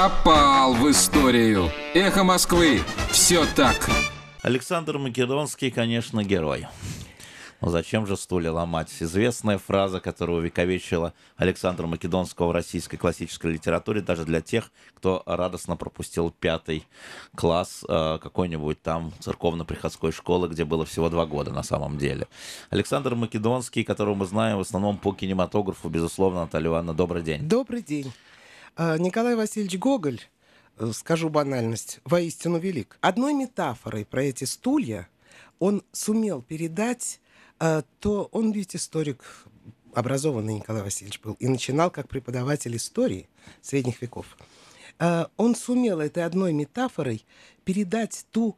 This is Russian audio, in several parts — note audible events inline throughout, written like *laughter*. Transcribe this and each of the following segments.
Попал в историю. Эхо Москвы. Все так. Александр Македонский, конечно, герой. Но зачем же стулья ломать? Известная фраза, которую увековечила Александра Македонского в российской классической литературе, даже для тех, кто радостно пропустил пятый класс э, какой-нибудь там церковно-приходской школы, где было всего два года на самом деле. Александр Македонский, которого мы знаем в основном по кинематографу, безусловно, Наталья Ивановна, добрый день. Добрый день. А, Николай Васильевич Гоголь, э, скажу банальность, воистину велик. Одной метафорой про эти стулья он сумел передать а, то он ведь историк образованный Николай Васильевич был и начинал как преподаватель истории средних веков. А, он сумел этой одной метафорой передать ту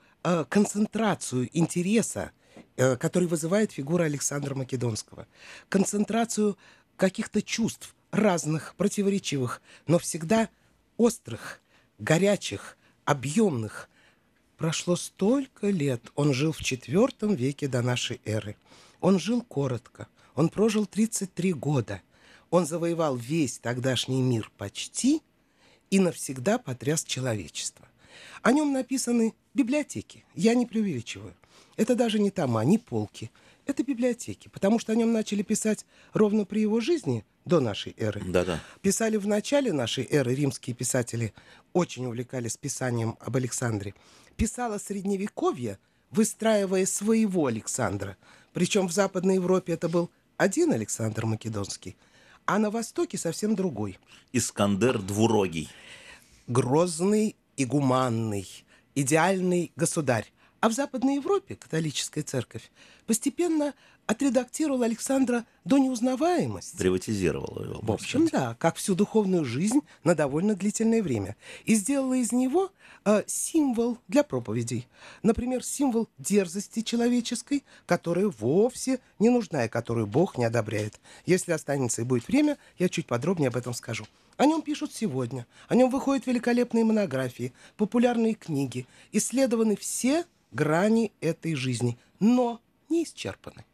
концентрацию интереса, который вызывает фигура Александра Македонского, концентрацию каких-то чувств разных, противоречивых, но всегда острых, горячих, объемных. Прошло столько лет, он жил в IV веке до нашей эры. Он жил коротко. Он прожил 33 года. Он завоевал весь тогдашний мир почти и навсегда потряс человечество. О нем написаны библиотеки. Я не преувеличиваю. Это даже не тома, не полки. Это библиотеки, потому что о нем начали писать ровно при его жизни, до нашей эры. Да-да. Писали в начале нашей эры, римские писатели очень увлекались писанием об Александре. Писала Средневековье, выстраивая своего Александра – причем в Западной Европе это был один Александр Македонский, а на Востоке совсем другой. Искандер Двурогий. Грозный и гуманный, идеальный государь. А в Западной Европе католическая церковь постепенно отредактировала Александра до неузнаваемости. Приватизировала его. В общем, да, как всю духовную жизнь на довольно длительное время. И сделала из него э, символ для проповедей. Например, символ дерзости человеческой, которая вовсе не нужна и которую Бог не одобряет. Если останется и будет время, я чуть подробнее об этом скажу. О нем пишут сегодня. О нем выходят великолепные монографии, популярные книги. Исследованы все грани этой жизни, но не исчерпаны.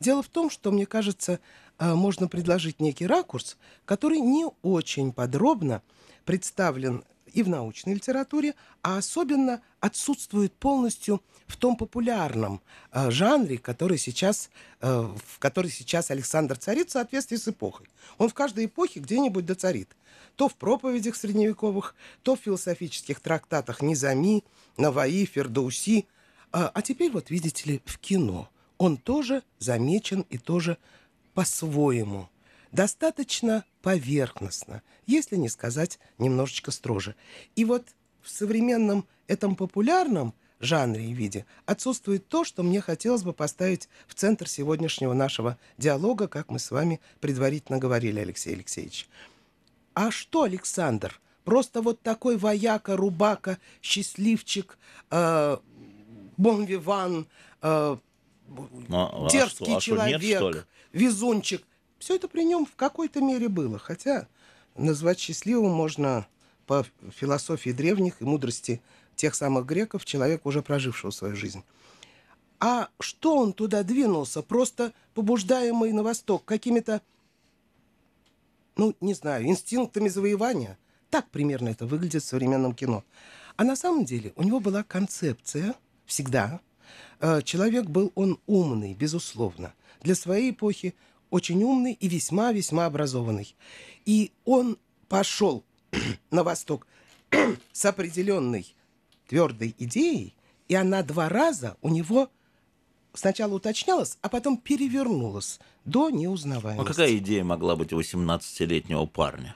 Дело в том, что, мне кажется, э, можно предложить некий ракурс, который не очень подробно представлен и в научной литературе, а особенно отсутствует полностью в том популярном э, жанре, который сейчас, э, в который сейчас Александр царит в соответствии с эпохой. Он в каждой эпохе где-нибудь доцарит. То в проповедях средневековых, то в философических трактатах Низами, Наваи, Фердауси. А, а теперь вот, видите ли, в кино. Он тоже замечен и тоже по-своему. Достаточно поверхностно, если не сказать немножечко строже. И вот в современном этом популярном жанре и виде отсутствует то, что мне хотелось бы поставить в центр сегодняшнего нашего диалога, как мы с вами предварительно говорили, Алексей Алексеевич. А что, Александр? Просто вот такой вояка, рубака, счастливчик, э, бонвиван, э, а, дерзкий а что, а человек, нет, что везунчик. Все это при нем в какой-то мере было. Хотя назвать счастливым можно по философии древних и мудрости тех самых греков, человека, уже прожившего свою жизнь. А что он туда двинулся, просто побуждаемый на восток какими-то, ну, не знаю, инстинктами завоевания? Так примерно это выглядит в современном кино. А на самом деле у него была концепция всегда. Э, человек был он умный, безусловно. Для своей эпохи очень умный и весьма-весьма образованный. И он пошел *clears throat* на восток *clears throat* с определенной твердой идеей, и она два раза у него сначала уточнялась, а потом перевернулась до неузнаваемости. А какая идея могла быть у 18-летнего парня?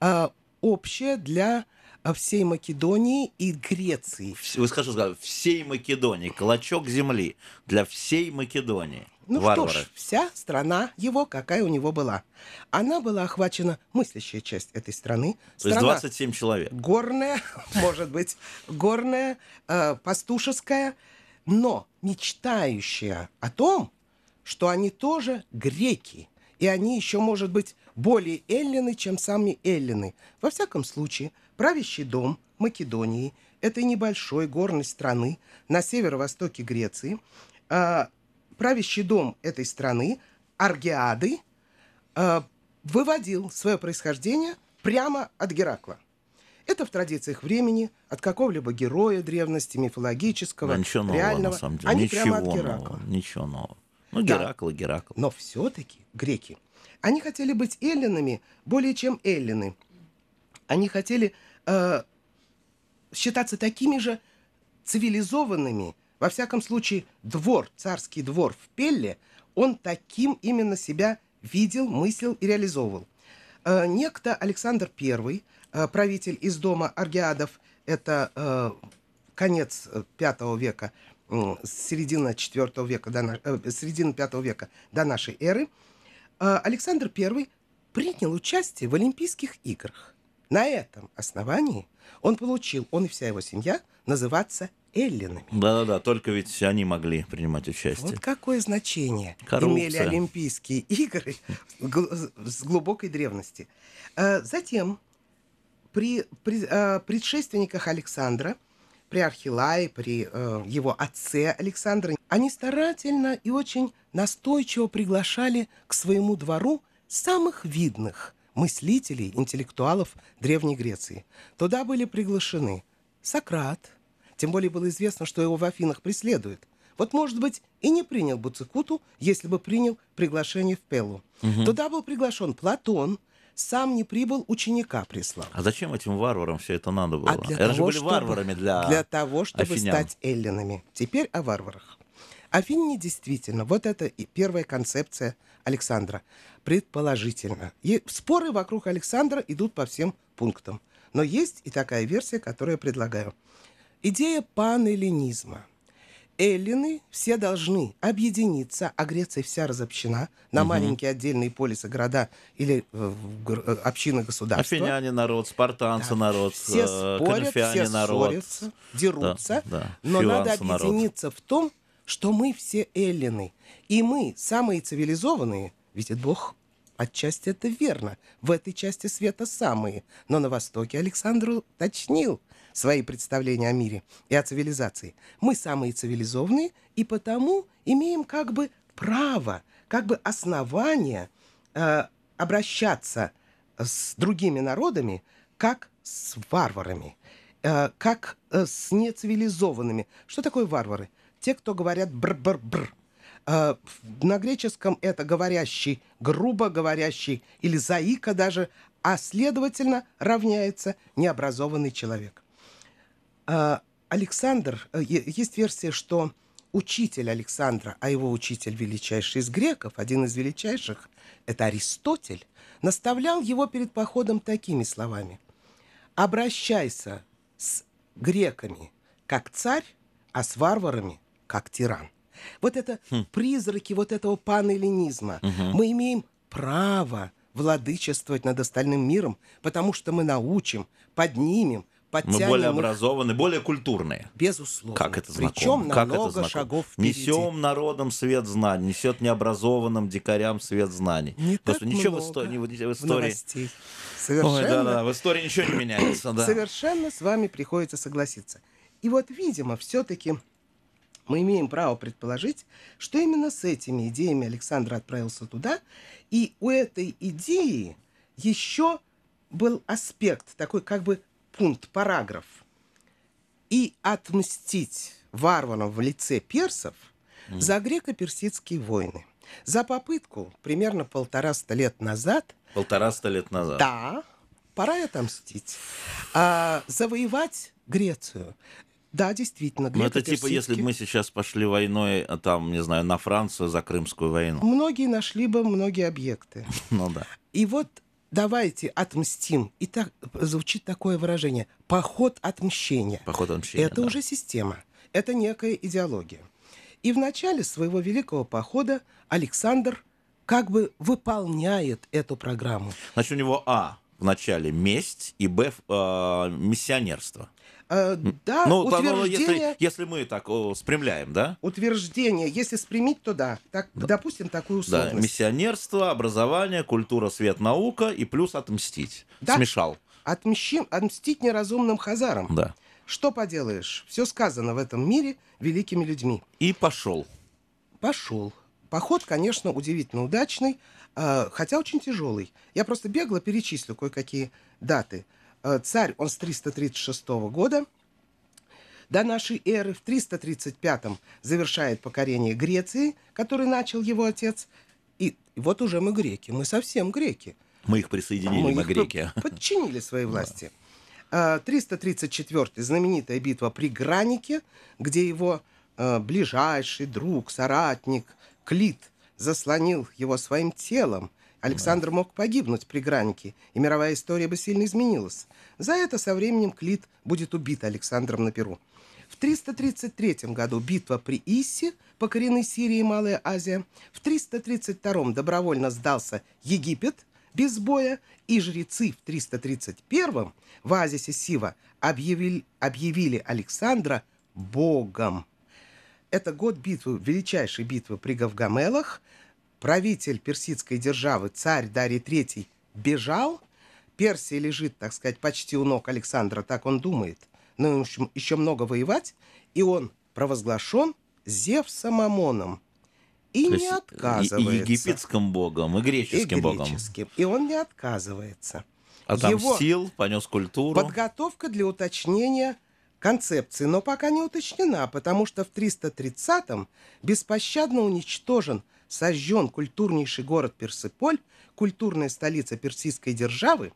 А, общая для всей Македонии и Греции. Вы скажите, всей Македонии, клочок земли для всей Македонии. Ну Варвары. что ж, вся страна его, какая у него была. Она была охвачена, мыслящая часть этой страны. То есть 27 человек. Горная, *laughs* может быть, горная, э, пастушеская, но мечтающая о том, что они тоже греки, и они еще, может быть, более эллины, чем сами эллины. Во всяком случае, правящий дом Македонии, этой небольшой горной страны на северо-востоке Греции, э, правящий дом этой страны, Аргиады, э, выводил свое происхождение прямо от Геракла. Это в традициях времени, от какого-либо героя древности, мифологического, Да, ничего нового, реального. на самом деле. Они ничего прямо от нового. Геракла. Ничего нового. Ну, Да. Геракл и Геракл. Но все-таки греки, они хотели быть эллинами более чем эллины. Они хотели э, считаться такими же цивилизованными. Во всяком случае, двор, царский двор в Пелле, он таким именно себя видел, мыслил и реализовывал. Э, некто Александр I, э, правитель из дома Аргиадов, это э, конец э, V века, м, середина IV века, до, э, середина V века до нашей эры, э, Александр I принял участие в Олимпийских играх. На этом основании он получил, он и вся его семья, называться эллинами. Да-да-да, только ведь они могли принимать участие. Вот какое значение Коррупция. имели Олимпийские игры с глубокой древности. Э, Затем при, при, э, предшественниках Александра, при Архилае, при э, его отце Александра, они старательно и очень настойчиво приглашали к своему двору самых видных мыслителей, интеллектуалов Древней Греции. Туда были приглашены Сократ, тем более было известно, что его в Афинах преследуют. Вот, может быть, и не принял бы Цикуту, если бы принял приглашение в Пеллу. Туда был приглашен Платон, сам не прибыл, ученика прислал. А зачем этим варварам все это надо было? А для это же того, были чтобы- варварами для, Для того, чтобы афинян. стать эллинами. Теперь о варварах. Афиняне действительно, вот это и первая концепция Александра. Предположительно. И споры вокруг Александра идут по всем пунктам. Но есть и такая версия, которую я предлагаю. Идея панэллинизма. Эллины все должны объединиться, а Греция вся разобщена на маленькие отдельные полисы, города или э, э, общины государства. Афиняне народ, спартанцы Да. народ, Все э, спорят, все народ. ссорятся, дерутся. Да, да. Но надо Филанцы народ. объединиться в том, что мы все эллины. И мы самые цивилизованные, видит Бог, отчасти это верно. В этой части света самые. Но на Востоке Александр уточнил свои представления о мире и о цивилизации. Мы самые цивилизованные, и потому имеем как бы право, как бы основание э, обращаться с другими народами как с варварами, э, как э, с нецивилизованными. Что такое варвары? Те, кто говорят бр-бр-бр. Э, на греческом это говорящий, грубо говорящий или заика даже, а следовательно равняется необразованный человек. А, Александр, э, есть версия, что учитель Александра, а его учитель величайший из греков, один из величайших, это Аристотель, наставлял его перед походом такими словами. «Обращайся с греками как царь, а с варварами как тиран». Вот это призраки вот этого панэллинизма. Мы имеем право владычествовать над остальным миром, потому что мы научим, поднимем, Мы подтянем более их, образованные, более культурные. безусловно. Как это знакомо? Причем как много это знакомо? шагов впереди. Несем народам свет знаний, несет необразованным дикарям свет знаний. Не Господи, ничего в истории, в истории. новостей. Ой, Совершенно, да, да, в истории ничего не меняется, да. совершенно с вами приходится согласиться. И вот, видимо, все-таки мы имеем право предположить, что именно с этими идеями Александр отправился туда, и у этой идеи еще был аспект, такой как бы пункт, параграф. И отмстить варварам в лице персов за греко-персидские войны. За попытку примерно полтораста лет назад Полтораста лет назад. да, пора отомстить. А, завоевать Грецию. Да, действительно, Ну, это типа, если бы мы сейчас пошли войной, а, там, не знаю, на Францию за Крымскую войну. Многие нашли бы многие объекты. *laughs* Ну да. И вот давайте отмстим. И так звучит такое выражение. Поход отмщения. Поход отмщения, Это да. уже система. Это некая идеология. И в начале своего великого похода Александр как бы выполняет эту программу. Значит, у него А в начале месть и Б э, миссионерство. Э, да, ну, ну, утверждение... если, если мы так о, спрямляем, да? утверждение, если спрямить, то да. Так, Допустим, такую Да, условность. миссионерство, образование, культура, свет, наука и плюс отмстить. Да. Смешал. Отмщи- отмстить неразумным хазарам. Да. Что поделаешь? Все сказано в этом мире великими людьми. И пошел. Пошел. Поход, конечно, удивительно удачный, хотя очень тяжелый. Я просто бегло перечислю кое-какие даты. э, царь, он с 336 года до нашей эры, в 335-м завершает покорение Греции, который начал его отец. И вот уже мы греки, мы совсем греки. Мы их присоединили, мы, мы их греки. подчинили своей *laughs* власти. 334 знаменитая битва при Гранике, где его э, ближайший друг, соратник Клит заслонил его своим телом. Александр мог погибнуть при Гранике, и мировая история бы сильно изменилась. За это со временем Клит будет убит Александром на Перу. В 333 году битва при Иссе, покорены Сирия и Малая Азия. В 332 добровольно сдался Египет без боя, и жрецы в 331 в оазисе Сива объявили, объявили Александра богом. Это год битвы, величайшей битвы при Гавгамелах. Правитель персидской державы, царь Дарий III, бежал. Персия лежит, так сказать, почти у ног Александра, так он думает. Но ему еще много воевать, и он провозглашен Зевсом Амоном. И То не отказывается. И, египетским богом, и греческим, и богом. греческим. И он не отказывается. Отомстил, понес культуру. Подготовка для уточнения концепции, но пока не уточнена, потому что в 330-м беспощадно уничтожен, сожжен культурнейший город Персиполь, культурная столица персидской державы,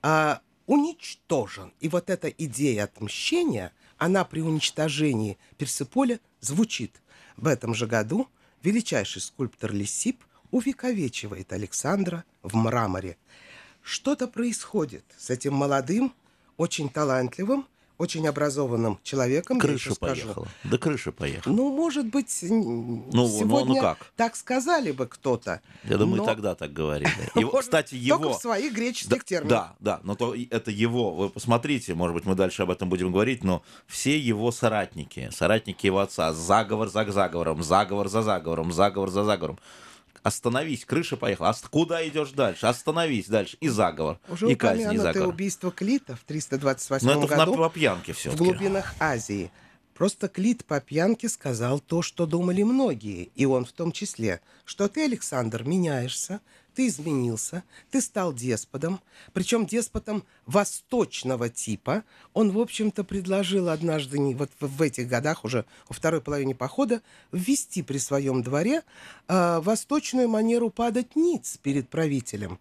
а, уничтожен. И вот эта идея отмщения, она при уничтожении Персиполя звучит. В этом же году величайший скульптор Лисип увековечивает Александра в мраморе. Что-то происходит с этим молодым, очень талантливым, очень образованным человеком. Крыша поехала. Да крыша поехала. Ну, может быть, н- ну, сегодня ну как? так сказали бы кто-то. Я думаю, но- тогда так говорили. *laughs* Его, Может, кстати, его... Только в своих греческих Да, терминах. да, да, но то это его. Вы посмотрите, может быть, мы дальше об этом будем говорить, но все его соратники, соратники его отца, заговор за заговором, заговор за заговором, заговор за заговором. Остановись, крыша поехала. Ост- Куда идешь дальше? Остановись дальше. И заговор. Уже и казнь, и заговор. убийство Клита в 328 Но это в- на, году по пьянке все в глубинах Азии. Просто Клит по пьянке сказал то, что думали многие, и он в том числе, что ты, Александр, меняешься, ты изменился, ты стал деспотом, причем деспотом восточного типа. Он, в общем-то, предложил однажды, вот в, в этих годах, уже во второй половине похода, ввести при своем дворе э, восточную манеру падать ниц перед правителем.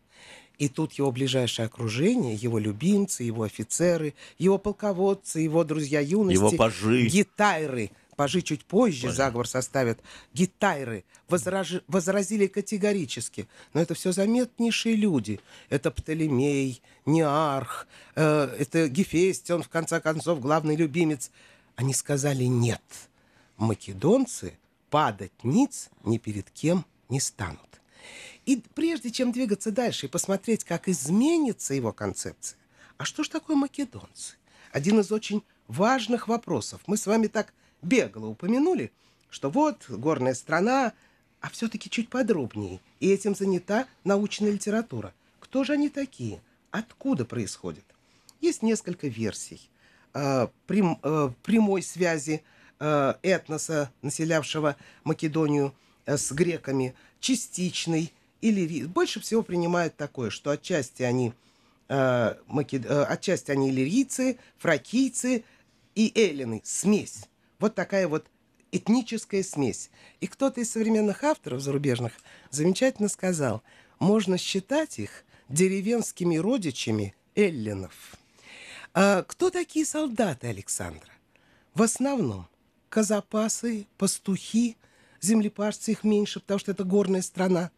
И тут его ближайшее окружение, его любимцы, его офицеры, его полководцы, его друзья юности. Его пажи. Гитайры. Пажи чуть позже заговор составят. Гитайры возражи- возразили категорически. Но это все заметнейшие люди. Это Птолемей, Неарх, э, это Гефестион, в конце концов, главный любимец. Они сказали нет. Македонцы падать ниц ни перед кем не станут. И прежде чем двигаться дальше и посмотреть, как изменится его концепция, а что ж такое македонцы? Один из очень важных вопросов. Мы с вами так бегло упомянули, что вот горная страна, а все-таки чуть подробнее. И этим занята научная литература. Кто же они такие? Откуда происходят? Есть несколько версий э, прям- э, прямой связи э, этноса, населявшего Македонию э, с греками, частичный или больше всего принимают такое, что отчасти они э, маке- э, отчасти они иллирийцы, фракийцы и эллины, смесь. Вот такая вот этническая смесь. И кто-то из современных авторов зарубежных замечательно сказал, можно считать их деревенскими родичами эллинов. А кто такие солдаты Александра? В основном казапасы, пастухи, землепашцы их меньше, потому что это горная страна.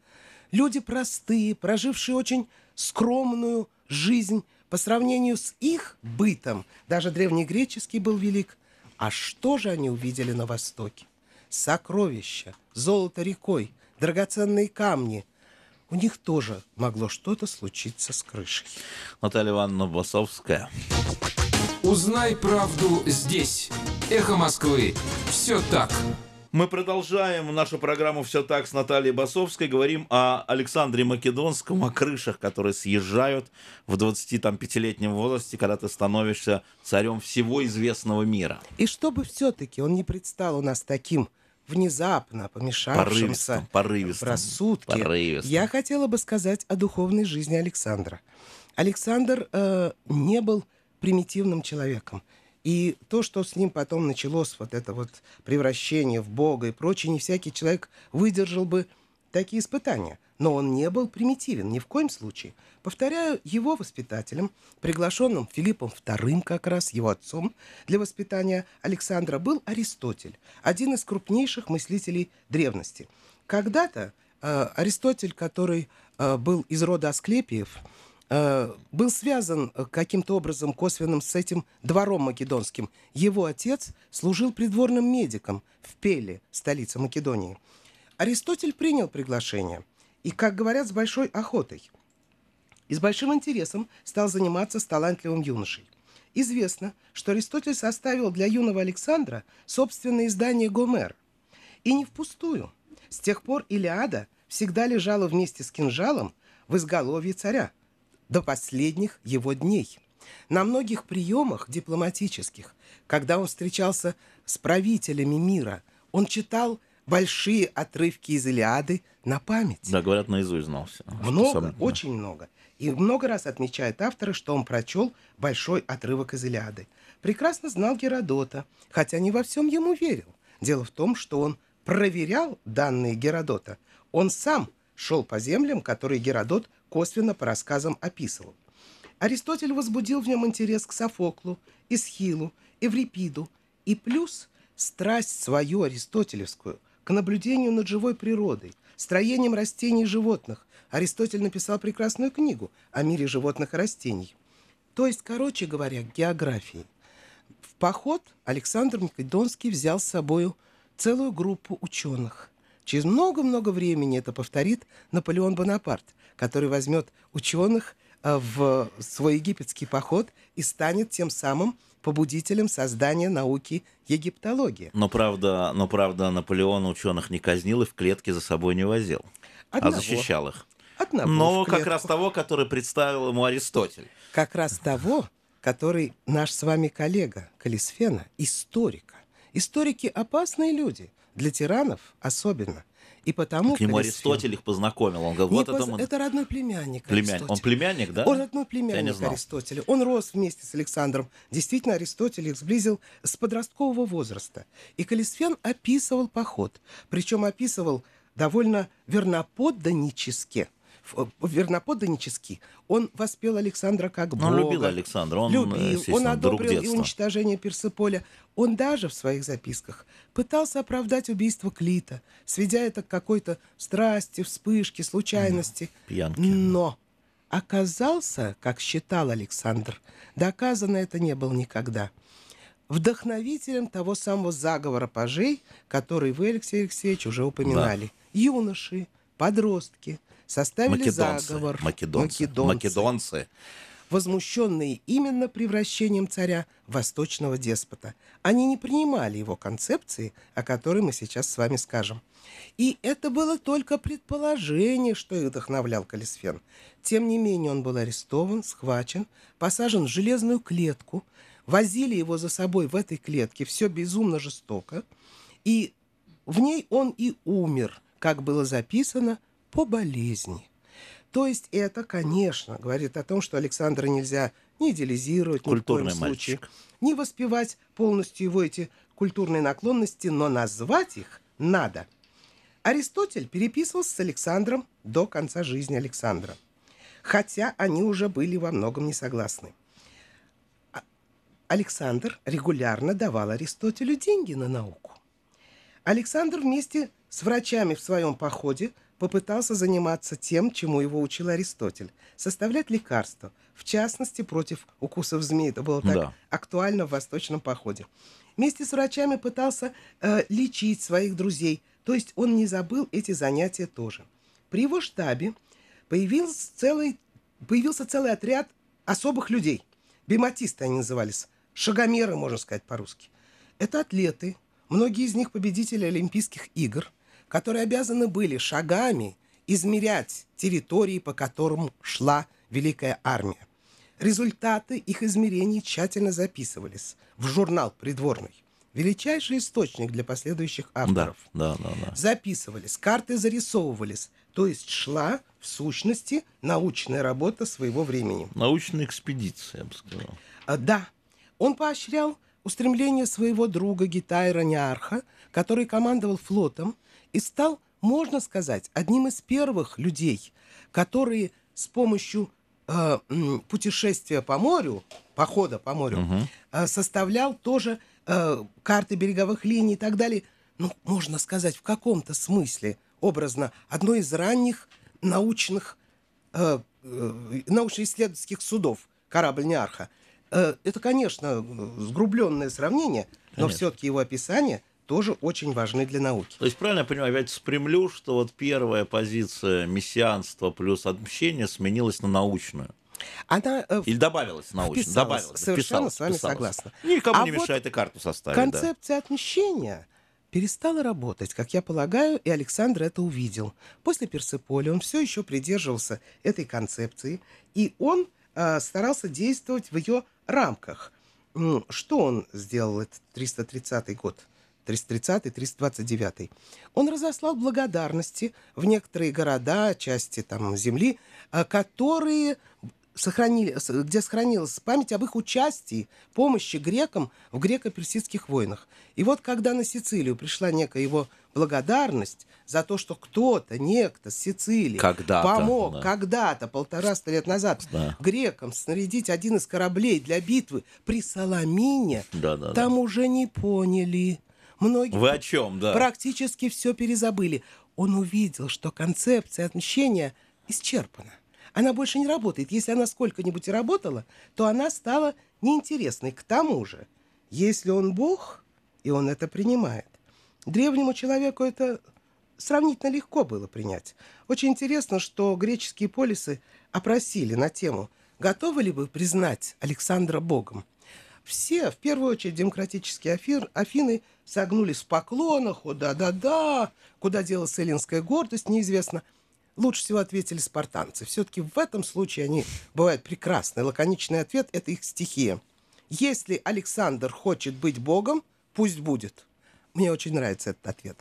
Люди простые, прожившие очень скромную жизнь по сравнению с их бытом. Даже древнегреческий был велик. А что же они увидели на Востоке? Сокровища, золото рекой, драгоценные камни. У них тоже могло что-то случиться с крышей. Наталья Ивановна Басовская. Узнай правду здесь. Эхо Москвы. Все так. Мы продолжаем нашу программу «Все так» с Натальей Басовской. Говорим о Александре Македонском, о крышах, которые съезжают в 25-летнем возрасте, когда ты становишься царем всего известного мира. И чтобы все-таки он не предстал у нас таким внезапно помешавшимся Порывистым, порывистым. в рассудке, порывистым. я хотела бы сказать о духовной жизни Александра. Александр э, не был примитивным человеком. И то, что с ним потом началось, вот это вот превращение в Бога и прочее, не всякий человек выдержал бы такие испытания. Но он не был примитивен ни в коем случае. Повторяю, его воспитателем, приглашенным Филиппом II, как раз его отцом, для воспитания Александра был Аристотель, один из крупнейших мыслителей древности. Когда-то э, Аристотель, который э, был из рода Асклепиев, был связан э, каким-то образом косвенным с этим двором македонским. Его отец служил придворным медиком в Пеле, столице Македонии. Аристотель принял приглашение и, как говорят, с большой охотой. И с большим интересом стал заниматься с талантливым юношей. Известно, что Аристотель составил для юного Александра собственное издание «Гомер». И не впустую. С тех пор Илиада всегда лежала вместе с кинжалом в изголовье царя до последних его дней. На многих приемах дипломатических, когда он встречался с правителями мира, он читал большие отрывки из Илиады на память. Да, говорят, наизусть знал все. Много, очень много. И много раз отмечает автора, что он прочел большой отрывок из Илиады. Прекрасно знал Геродота, хотя не во всем ему верил. Дело в том, что он проверял данные Геродота. Он сам шел по землям, которые Геродот косвенно по рассказам описывал. Аристотель возбудил в нем интерес к Софоклу, Исхилу, Эврипиду и плюс страсть свою аристотелевскую к наблюдению над живой природой, строением растений и животных. Аристотель написал прекрасную книгу о мире животных и растений. То есть, короче говоря, географии. В поход Александр Македонский взял с собой целую группу ученых. Через много-много времени это повторит Наполеон Бонапарт, который возьмет ученых э, в свой египетский поход и станет тем самым побудителем создания науки египтологии. Но правда, но правда Наполеон ученых не казнил и в клетке за собой не возил, Одного. а защищал их. Одного Но как раз того, который представил ему Аристотель. Как раз того, который наш с вами коллега Калисфена, историка. Историки опасные люди, для тиранов особенно. И потому К нему Калисфен- Аристотель их познакомил. Он говорил, Не вот это, поз- мы- это родной племянник племянник. Он племянник, да? Он родной племянник. Аристотеля. Он рос вместе с Александром. Действительно, Аристотель их сблизил с подросткового возраста. И Калисфен описывал поход. Причем описывал довольно верноподданнически. Верноподданнически. Он воспел Александра как Ну, он бога. любил Александра, он, любил, он естественно, друг одобрил и уничтожение Персеполя. Он даже в своих записках пытался оправдать убийство Клита, сведя это к какой-то страсти, вспышке, случайности. пьянки. Но оказался, как считал Александр, доказано это не было никогда, вдохновителем того самого заговора пажей, который вы, Алексей Алексеевич, уже упоминали. Юноши, подростки составили Македонцы. заговор. Македонцы. Македонцы Македонцы. возмущенные именно превращением царя в восточного деспота. Они не принимали его концепции, о которой мы сейчас с вами скажем. И это было только предположение, что их вдохновлял Калисфен. Тем не менее он был арестован, схвачен, посажен в железную клетку, возили его за собой в этой клетке, все безумно жестоко, и в ней он и умер, как было записано, по болезни. То есть это, конечно, говорит о том, что Александра нельзя ни идеализировать, ни в Культурный коем случае, мальчик. не воспевать полностью его эти культурные наклонности, но назвать их надо. Аристотель переписывался с Александром до конца жизни Александра, хотя они уже были во многом не согласны. А- Александр регулярно давал Аристотелю деньги на науку. Александр вместе с врачами в своем походе попытался заниматься тем, чему его учил Аристотель – составлять лекарства, в частности, против укусов змей. Это было так Да. актуально в восточном походе. Вместе с врачами пытался э, лечить своих друзей, то есть он не забыл эти занятия тоже. При его штабе появился целый, появился целый отряд особых людей. Бематисты они назывались, шагомеры, можно сказать по-русски. Это атлеты, многие из них победители Олимпийских игр, которые обязаны были шагами измерять территории, по которым шла Великая Армия. Результаты их измерений тщательно записывались в журнал придворный. Величайший источник для последующих Да, авторов. да, да, да. Записывались, карты зарисовывались. То есть шла в сущности, научная работа своего времени. Научная экспедиция, я бы сказал. А, да, он поощрял устремление своего друга Гитайра Неарха, который командовал флотом и стал, можно сказать, одним из первых людей, которые с помощью э, путешествия по морю, похода по морю, угу. э, составлял тоже э, карты береговых линий и так далее. Ну, можно сказать, в каком-то смысле, образно, одно из ранних научных, э, э, научно-исследовательских судов, корабль Неарха. Э, это, конечно, сгрубленное сравнение, но все-таки его описание тоже очень важны для науки. То есть, правильно я понимаю, опять спрямлю, что вот первая позиция мессианства плюс отмщение сменилась на научную. Она, э, Или добавилась научно? Добавилась. Совершенно вписалась, с вами вписалась. согласна. Никому а не вот мешает и карту составить. Концепция да. отмещения перестала работать, как я полагаю, и Александр это увидел. После Персеполи он все еще придерживался этой концепции, и он э, старался действовать в ее рамках. Что он сделал, этот 330 год? 330-329. Он разослал благодарности в некоторые города, части там, земли, э, которые сохранили, где сохранилась память об их участии, помощи грекам в греко-персидских войнах. И вот когда на Сицилию пришла некая его благодарность за то, что кто-то, некто с Сицилии когда помог да. когда-то, полтораста лет назад, да. грекам снарядить один из кораблей для битвы при Соломине, да, да, там да. уже не поняли. Многие Вы о чем, да? практически все перезабыли. Он увидел, что концепция отмщения исчерпана она больше не работает. Если она сколько-нибудь и работала, то она стала неинтересной. К тому же, если он Бог, и он это принимает, древнему человеку это сравнительно легко было принять. Очень интересно, что греческие полисы опросили на тему, готовы ли вы признать Александра Богом. Все, в первую очередь, демократические Афир, Афины согнулись в поклонах, о да-да-да, куда делась эллинская гордость, неизвестно – лучше всего ответили спартанцы. Все-таки в этом случае они бывают прекрасны. Лаконичный ответ – это их стихия. Если Александр хочет быть богом, пусть будет. Мне очень нравится этот ответ.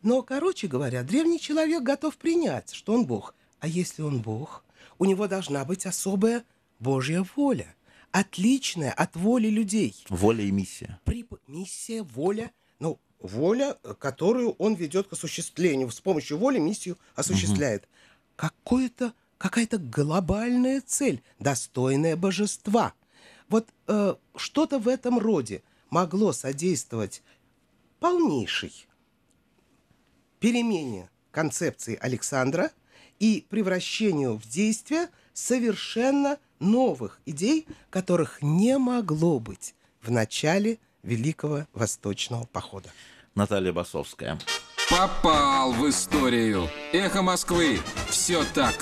Но, короче говоря, древний человек готов принять, что он бог. А если он бог, у него должна быть особая божья воля, отличная от воли людей. Воля и миссия. При... Миссия, воля – воля, которую он ведет к осуществлению. С помощью воли миссию осуществляет. Угу. Какое-то, какая-то глобальная цель, достойная божества. Вот э, что-то в этом роде могло содействовать полнейшей перемене концепции Александра и превращению в действие совершенно новых идей, которых не могло быть в начале Великого Восточного похода. Наталья Басовская. Попал в историю. Эхо Москвы. Все так.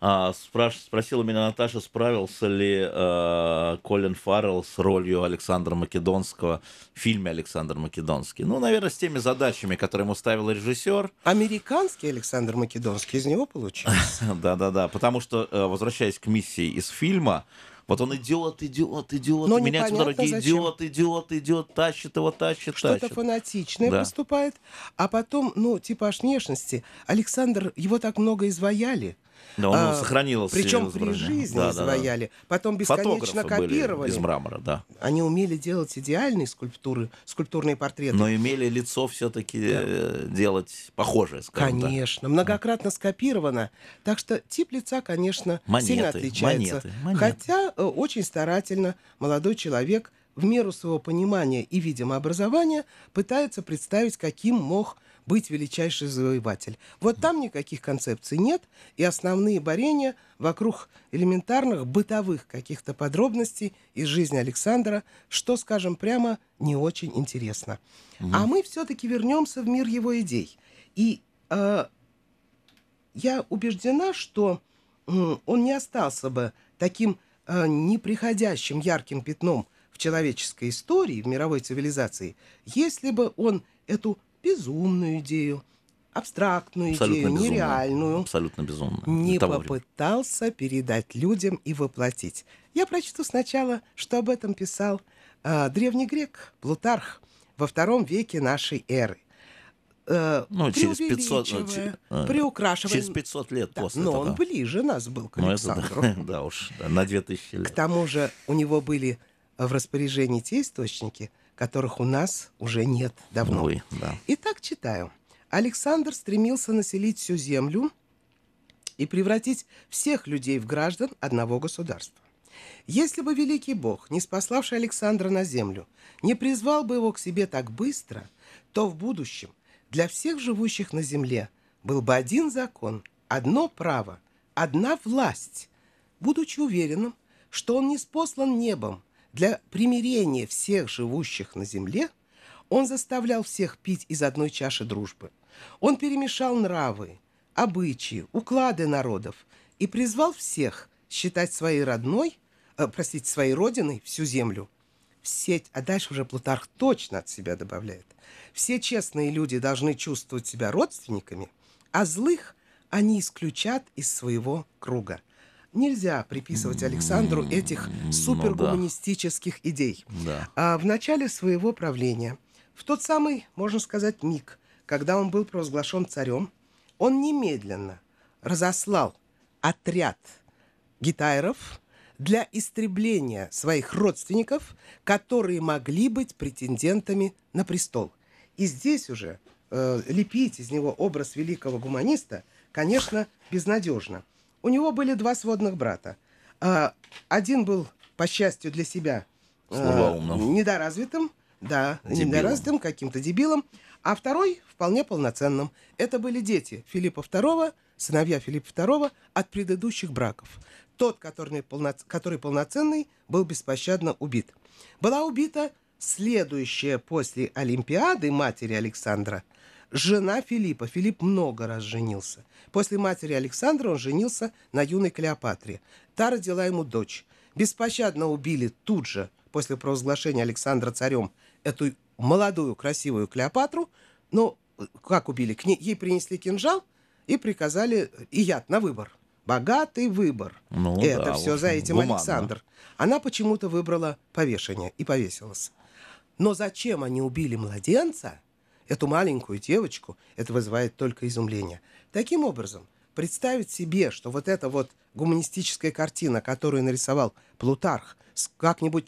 А, спраш, спросила меня Наташа, справился ли э, Колин Фаррелл с ролью Александра Македонского в фильме «Александр Македонский». Ну, наверное, с теми задачами, которые ему ставил режиссер. Американский Александр Македонский из него получился. *laughs* Да-да-да, потому что, э, возвращаясь к миссии из фильма, вот он идет, идет, идет, Но меняется по дороге, идет, идет, идет, тащит его, тащит, Что-то тащит. фанатичное да. поступает, а потом, ну, типа аж внешности. Александр, его так много изваяли. Да, он а, сохранил Причем при жизни да, изваяли. Да, да. Потом бесконечно копировали. из мрамора, да. Они умели делать идеальные скульптуры, скульптурные портреты. Но имели лицо все-таки да. Э, делать похожее, скажем Конечно, так. многократно скопировано. Так что тип лица, конечно, монеты, сильно отличается. Монеты, монеты. Хотя э, очень старательно молодой человек в меру своего понимания и, видимо, образования пытается представить, каким мог быть величайший завоеватель. Вот там никаких концепций нет, и основные борения вокруг элементарных бытовых каких-то подробностей из жизни Александра, что, скажем прямо, не очень интересно. Угу. А мы все-таки вернемся в мир его идей. И э, я убеждена, что э, он не остался бы таким э, неприходящим ярким пятном в человеческой истории, в мировой цивилизации, если бы он эту безумную идею, абстрактную Абсолютно идею, безумно. нереальную. Абсолютно безумно. Не попытался времени. передать людям и воплотить. Я прочту сначала, что об этом писал э, древний грек Плутарх во втором веке нашей эры. э, Ну, через 500, ну, че- э, приукрашивая. Через 500 лет Да, после но этого. он ближе нас был к Ну, это Александру. да, *laughs* да уж, да, на 2000 К лет. тому же у него были в распоряжении те источники, которых у нас уже нет давно. Увы, да. Итак, читаю. Александр стремился населить всю землю и превратить всех людей в граждан одного государства. Если бы великий Бог, не спаславший Александра на землю, не призвал бы его к себе так быстро, то в будущем для всех живущих на земле был бы один закон, одно право, одна власть, будучи уверенным, что он не спослан небом для примирения всех живущих на земле, он заставлял всех пить из одной чаши дружбы. Он перемешал нравы, обычаи, уклады народов и призвал всех считать своей родной, э, простите, своей родиной всю землю. Все, а дальше уже Плутарх точно от себя добавляет. Все честные люди должны чувствовать себя родственниками, а злых они исключат из своего круга. Нельзя приписывать Александру этих супергуманистических идей. Да. А в начале своего правления, в тот самый, можно сказать, миг, когда он был провозглашен царем, он немедленно разослал отряд гитайров для истребления своих родственников, которые могли быть претендентами на престол. И здесь уже э, лепить из него образ великого гуманиста, конечно, безнадежно. У него были два сводных брата. А, один был, по счастью для себя, э, недоразвитым, да, Дебилом. недоразвитым, каким-то дебилом, а второй вполне полноценным. Это были дети Филиппа II, сыновья Филиппа II от предыдущих браков. Тот, который, полно- который полноценный, был беспощадно убит. Была убита следующая после Олимпиады матери Александра жена Филиппа. Филипп много раз женился. После матери Александра он женился на юной Клеопатре. Та родила ему дочь. Беспощадно убили тут же, после провозглашения Александра царем, эту молодую красивую Клеопатру. Но как убили? К ней, ей принесли кинжал и приказали и яд на выбор. Богатый выбор. Ну Это да, все за этим гуманно. Александр. Она почему-то выбрала повешение и повесилась. Но зачем они убили младенца, эту маленькую девочку, это вызывает только изумление. Таким образом, представить себе, что вот эта вот гуманистическая картина, которую нарисовал Плутарх, как-нибудь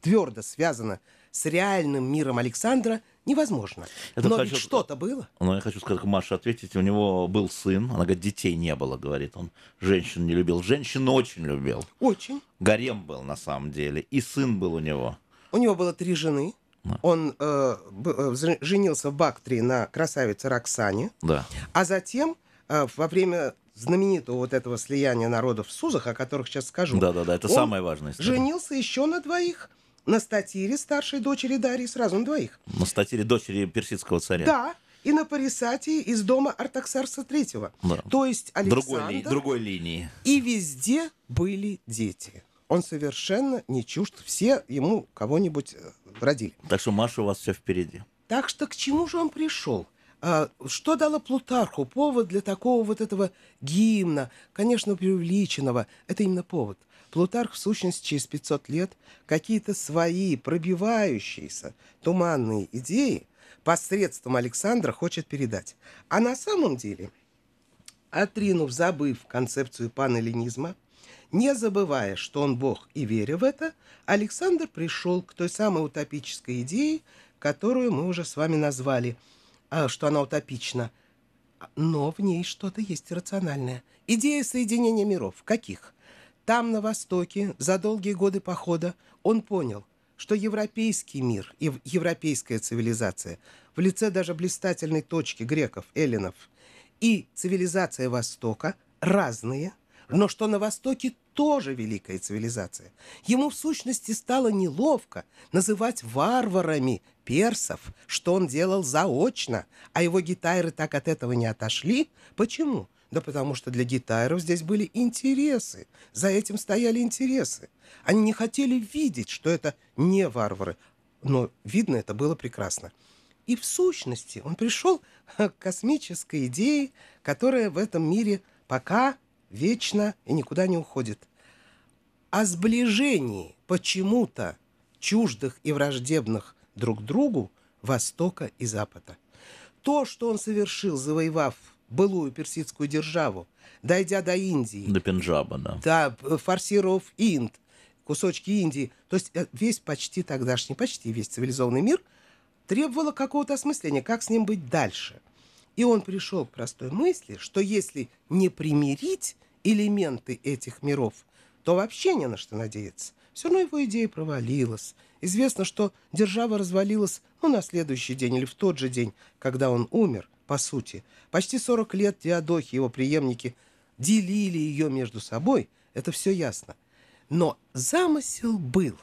твердо связана с реальным миром Александра, невозможно. Это Но хочу- ведь что-то было. Но я хочу сказать, Маша, ответить, у него был сын, она говорит, детей не было, говорит он. Женщин не любил, женщин очень любил. Очень. Гарем был на самом деле, и сын был у него. У него было три жены. Он э, э, женился в Бактрии на красавице Роксане. Да. А затем, э, во время знаменитого вот этого слияния народов в Сузах, о которых сейчас скажу, Да-да-да, это важная история. женился еще на двоих. На статире старшей дочери Дарьи, сразу на двоих. На статире дочери персидского царя. Да, и на Парисатии из дома Артаксарса III. Да. То есть Другой, ли- Александр... другой линии. И везде были дети. Он совершенно не чужд. Все ему кого-нибудь э, родили. Так что, Маша, у вас все впереди. Так что к чему же он пришел? А, что дало Плутарху повод для такого вот этого гимна, конечно, преувеличенного? Это именно повод. Плутарх, в сущности, через 500 лет какие-то свои пробивающиеся туманные идеи посредством Александра хочет передать. А на самом деле, отринув, забыв концепцию панэллинизма, не забывая, что он бог и веря в это, Александр пришел к той самой утопической идее, которую мы уже с вами назвали, а, что она утопична. Но в ней что-то есть рациональное. Идея соединения миров. Каких? Там, на Востоке, за долгие годы похода, он понял, что европейский мир и европейская цивилизация в лице даже блистательной точки греков, эллинов, и цивилизация Востока разные, но что на Востоке тоже великая цивилизация. Ему в сущности стало неловко называть варварами персов, что он делал заочно, а его гитайры так от этого не отошли. Почему? Да потому что для гитайров здесь были интересы. За этим стояли интересы. Они не хотели видеть, что это не варвары. Но видно это было прекрасно. И в сущности он пришел *laughs* к космической идее, которая в этом мире пока вечно и никуда не уходит. О сближении почему-то чуждых и враждебных друг другу Востока и Запада. то, что он совершил, завоевав былую персидскую державу, дойдя до Индии, До Пенджаба, да. да, п- форсировав Инд, кусочки Индии, то есть э, весь почти тогдашний, почти весь цивилизованный мир требовало какого-то осмысления, как с ним быть дальше. И он пришел к простой мысли, что если не примирить элементы этих миров, то вообще не на что надеяться. Все равно его идея провалилась. Известно, что держава развалилась ну, на следующий день или в тот же день, когда он умер, по сути. Почти 40 лет Диадохи и его преемники делили ее между собой, это все ясно. Но замысел был.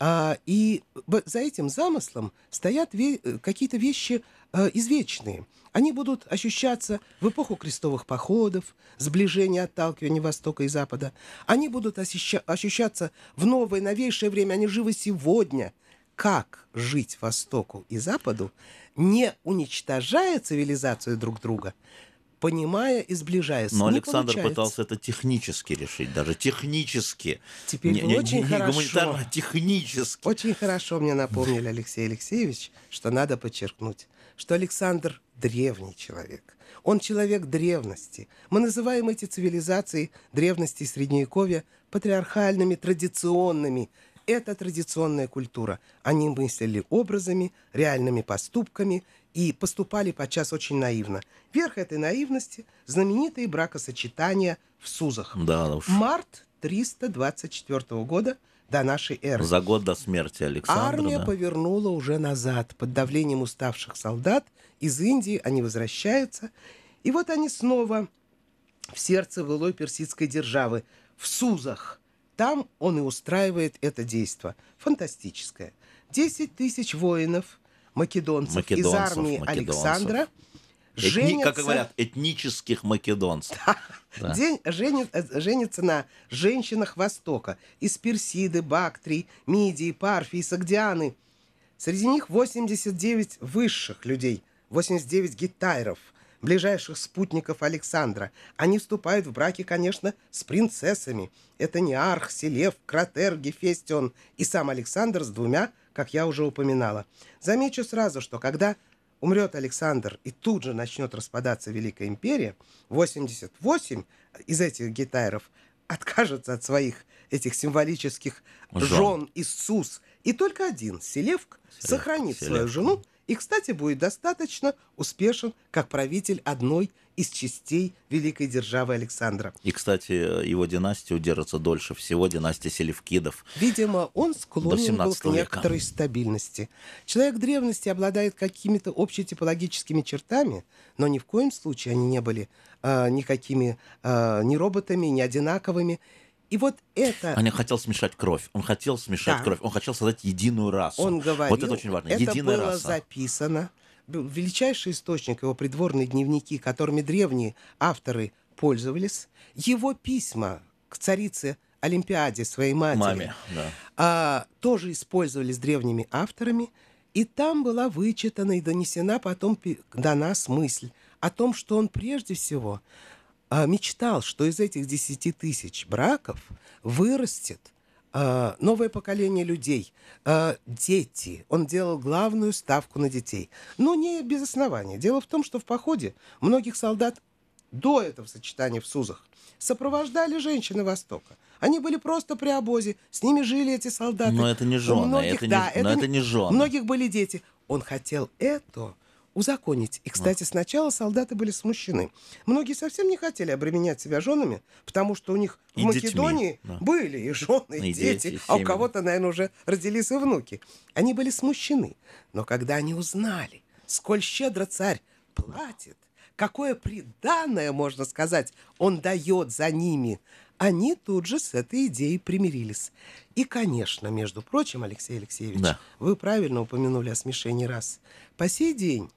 А, и за этим замыслом стоят ве- э, какие-то вещи э, извечные. Они будут ощущаться в эпоху крестовых походов, сближения, отталкивания Востока и Запада. Они будут ощуща- ощущаться в новое, новейшее время. Они живы сегодня. Как жить Востоку и Западу, не уничтожая цивилизацию друг друга, понимая и сближаясь. Но Не Александр получается. пытался это технически решить, даже технически. Теперь вы очень не хорошо. гуманитарно, а технически. Очень хорошо мне напомнили, Алексей Алексеевич, что надо подчеркнуть, что Александр древний человек. Он человек древности. Мы называем эти цивилизации древности и средневековья патриархальными, традиционными. Это традиционная культура. Они мыслили образами, реальными поступками и поступали подчас очень наивно. Верх этой наивности – знаменитые бракосочетания в Сузах. Да уж. Март 324 года до нашей эры. За год до смерти Александра. Армия да. повернула уже назад. Под давлением уставших солдат из Индии они возвращаются. И вот они снова в сердце былой персидской державы, в Сузах. Там он и устраивает это действо. Фантастическое. 10 тысяч воинов, македонцев, из Македонцев, армии македонцев. Александра Этни- женятся... Как говорят, этнических македонцев. *laughs* Да. День женит- э, женится на женщинах Востока. Из Персиды, Бактрии, Мидии, Парфии, Сагдианы. Среди них 89 высших людей, 89 гитайров, ближайших спутников Александра. Они вступают в браки, конечно, с принцессами. Это Неарх, Селев, Кратер, Гефестион и сам Александр с двумя, как я уже упоминала. Замечу сразу, что когда умрет Александр и тут же начнет распадаться Великая империя, 88 из этих гитайров откажется от своих этих символических Жен. жен Иисус. И только один, Селевк, сохранит свою Селевк. жену и, кстати, будет достаточно успешен как правитель одной из частей великой державы Александра. И, кстати, его династия удержится дольше всего, династия Селевкидов. Видимо, он склонен был 17 к века. некоторой стабильности. Человек древности обладает какими-то общетипологическими чертами, но ни в коем случае они не были а, никакими а, ни роботами, ни одинаковыми. И вот это... Он хотел смешать кровь. Он хотел смешать Да. кровь. Он хотел создать единую расу. Он говорил, Вот это очень важно. это Единая было раса. записано. Был Величайший источник его придворные дневники, которыми древние авторы пользовались. Его письма к царице Олимпиаде, своей матери, Маме, да. а, тоже использовались древними авторами. И там была вычитана и донесена потом до нас мысль о том, что он прежде всего а, мечтал, что из этих 10 тысяч браков вырастет а, новое поколение людей, а, дети. Он делал главную ставку на детей. Но не без основания. Дело в том, что в походе многих солдат до этого сочетания в Сузах сопровождали женщины Востока. Они были просто при обозе, с ними жили эти солдаты. Но это не жены, многих- это не- да, но это не жены. У многих были дети. Он хотел это узаконить. И, кстати, сначала солдаты были смущены. Многие совсем не хотели обременять себя женами, потому что у них в И детьми, Македонии да. были и жены, и, И дети, дети, а у кого-то, наверное, уже родились и внуки. Они были смущены. Но когда они узнали, сколь щедро царь платит, какое приданное, можно сказать, он дает за ними, они тут же с этой идеей примирились. И, конечно, между прочим, Алексей Алексеевич, Да. вы правильно упомянули о смешении рас. По сей день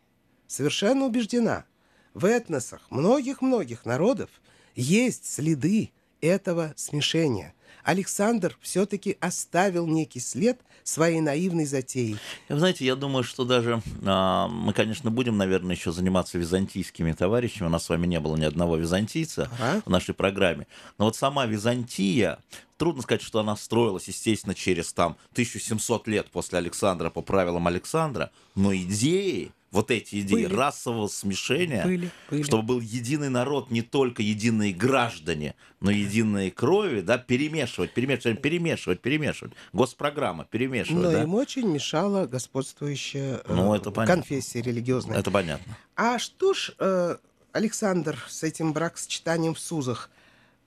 совершенно убеждена, в этносах многих-многих народов есть следы этого смешения. Александр все-таки оставил некий след своей наивной затеей. Вы знаете, я думаю, что даже а, мы, конечно, будем, наверное, еще заниматься византийскими товарищами. У нас с вами не было ни одного византийца Ага. в нашей программе. Но вот сама Византия, трудно сказать, что она строилась, естественно, через там 1700 лет после Александра по правилам Александра, но идеи вот эти идеи Были. расового смешения, Были, были. чтобы был единый народ, не только единые граждане, но единые крови, да, перемешивать, перемешивать, перемешивать, перемешивать. Госпрограмма, перемешивать, Но да? им очень мешала господствующая э, Ну, это понятно. конфессия религиозная. Это понятно. А что ж э, Александр с этим бракосочетанием в Сузах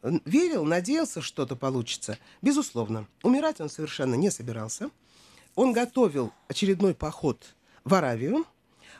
верил, надеялся, что-то получится? Безусловно. Умирать он совершенно не собирался. Он готовил очередной поход в Аравию,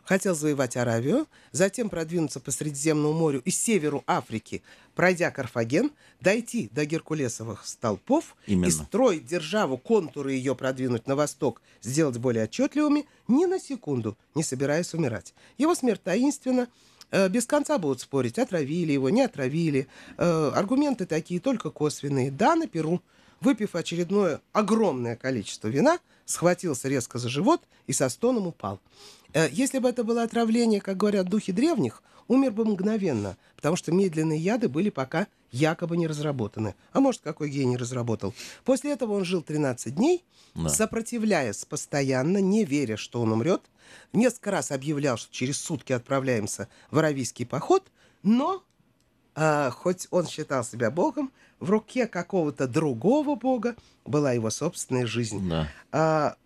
хотел завоевать Аравию, затем продвинуться по Средиземному морю и северу Африки, пройдя Карфаген, дойти до Геркулесовых столпов и Именно. строить державу, контуры ее продвинуть на восток, сделать более отчетливыми, ни на секунду не собираясь умирать. Его смерть таинственна, э, без конца будут спорить, отравили его, не отравили. Э, Аргументы такие только косвенные. Да, на Перу, выпив очередное огромное количество вина, схватился резко за живот и со стоном упал. Э, Если бы это было отравление, как говорят духи древних, умер бы мгновенно, потому что медленные яды были пока якобы не разработаны. А может, какой гений разработал. После этого он жил 13 дней, Да. сопротивляясь постоянно, не веря, что он умрет. Несколько раз объявлял, что через сутки отправляемся в Аравийский поход, но а, хоть он считал себя богом, в руке какого-то другого бога была его собственная жизнь. Да. А,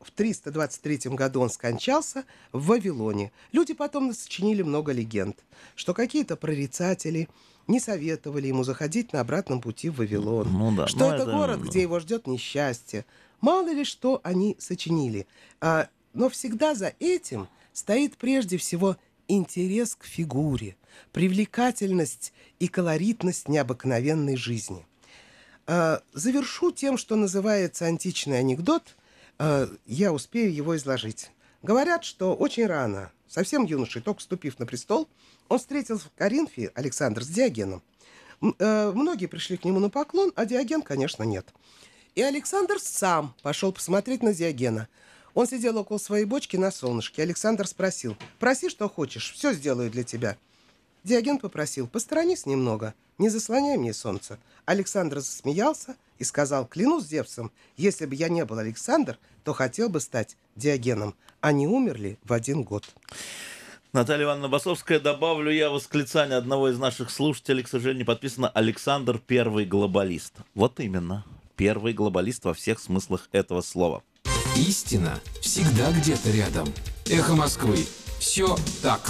в 323 году он скончался в Вавилоне. Люди потом сочинили много легенд, что какие-то прорицатели не советовали ему заходить на обратном пути в Вавилон. Ну да, Что ну это, это, город, где его ждет несчастье. Мало ли что они сочинили. А, но всегда за этим стоит прежде всего интерес к фигуре, привлекательность и колоритность необыкновенной жизни. А, Завершу тем, что называется античный анекдот. А, Я успею его изложить. Говорят, что очень рано, совсем юношей, только вступив на престол, он встретился в Коринфе, Александр, с Диогеном. Э, Многие пришли к нему на поклон, а Диоген, конечно, нет. И Александр сам пошел посмотреть на Диогена. Он сидел около своей бочки на солнышке. Александр спросил, проси, что хочешь, все сделаю для тебя. Диоген попросил, посторонись немного, не заслоняй мне солнце. Александр засмеялся и сказал, клянусь Зевсом, если бы я не был Александр, то хотел бы стать Диогеном. Они умерли в один год. Наталья Ивановна Басовская, добавлю я восклицание одного из наших слушателей, к сожалению, подписано Александр Первый глобалист. Вот именно, первый глобалист во всех смыслах этого слова. Истина всегда где-то рядом. Эхо Москвы. Все так.